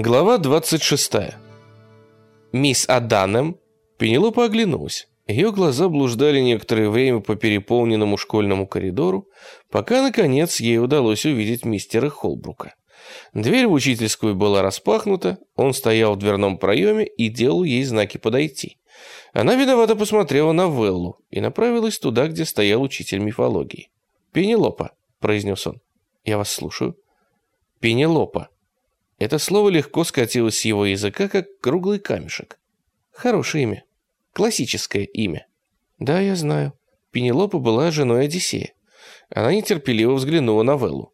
Глава 26. Мисс Аданем Пенелопа оглянулась. Ее глаза блуждали некоторое время по переполненному школьному коридору, пока, наконец, ей удалось увидеть мистера Холбрука. Дверь в учительскую была распахнута, он стоял в дверном проеме и делал ей знаки подойти. Она виновато посмотрела на Веллу и направилась туда, где стоял учитель мифологии. «Пенелопа», — произнес он, — «я вас слушаю». «Пенелопа», это слово легко скатилось с его языка, как круглый камешек. Хорошее имя. Классическое имя. Да, я знаю. Пенелопа была женой Одиссея. Она нетерпеливо взглянула на Веллу.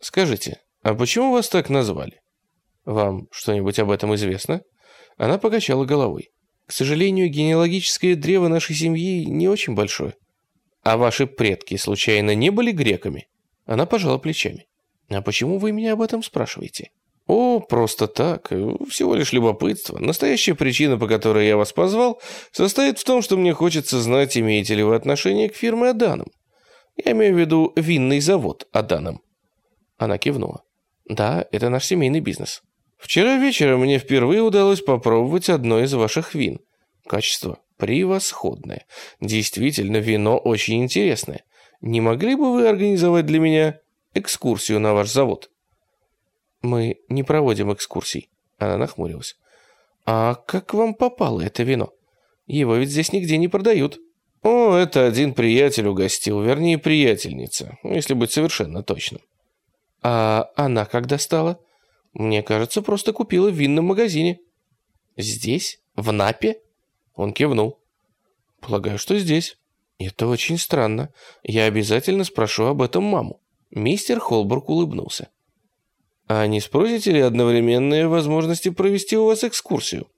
«Скажите, а почему вас так назвали? Вам что-нибудь об этом известно?» Она покачала головой. «К сожалению, генеалогическое древо нашей семьи не очень большое. А ваши предки, случайно, не были греками?» Она пожала плечами. «А почему вы меня об этом спрашиваете?» «О, просто так. Всего лишь любопытство. Настоящая причина, по которой я вас позвал, состоит в том, что мне хочется знать, имеете ли вы отношение к фирме Аданом. Я имею в виду винный завод Аданом». Она кивнула. «Да, это наш семейный бизнес. Вчера вечером мне впервые удалось попробовать одно из ваших вин. Качество превосходное. Действительно, вино очень интересное. Не могли бы вы организовать для меня экскурсию на ваш завод?» «Мы не проводим экскурсий», — она нахмурилась. «А как вам попало это вино? Его ведь здесь нигде не продают». «О, это один приятель угостил, вернее, приятельница, если быть совершенно точным». «А она когда стала?» «Мне кажется, просто купила в винном магазине». «Здесь? В Напе?» Он кивнул. «Полагаю, что здесь». «Это очень странно. Я обязательно спрошу об этом маму». Мистер Холбург улыбнулся. А не спросите ли одновременные возможности провести у вас экскурсию?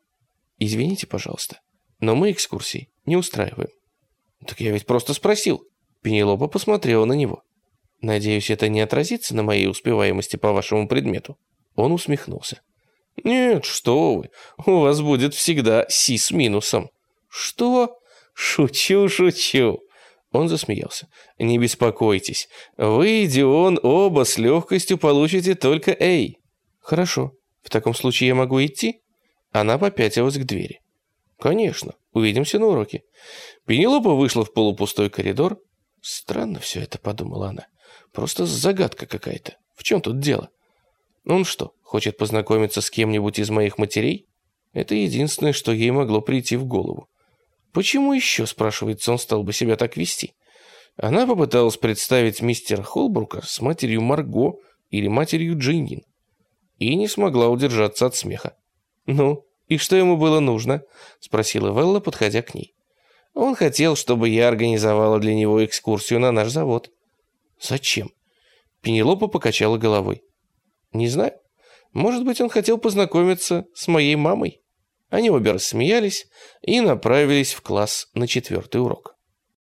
Извините, пожалуйста, но мы экскурсии не устраиваем. Так я ведь просто спросил. Пенелопа посмотрела на него. Надеюсь, это не отразится на моей успеваемости по вашему предмету. Он усмехнулся. Нет, что вы, у вас будет всегда си с минусом. Что? Шучу, шучу. Он засмеялся. «Не беспокойтесь. Вы Дион оба с легкостью получите только «Эй». «Хорошо. В таком случае я могу идти?» Она попятилась к двери. «Конечно. Увидимся на уроке». Пенелопа вышла в полупустой коридор. «Странно все это», — подумала она. «Просто загадка какая-то. В чем тут дело? Он что, хочет познакомиться с кем-нибудь из моих матерей? Это единственное, что ей могло прийти в голову. Почему еще, спрашивается, он стал бы себя так вести? Она попыталась представить мистера Холбрука с матерью Марго или матерью Джиннин и не смогла удержаться от смеха. «Ну, и что ему было нужно?» — спросила Велла, подходя к ней. «Он хотел, чтобы я организовала для него экскурсию на наш завод». «Зачем?» Пенелопа покачала головой. «Не знаю. Может быть, он хотел познакомиться с моей мамой?» Они обе рассмеялись и направились в класс на четвертый урок.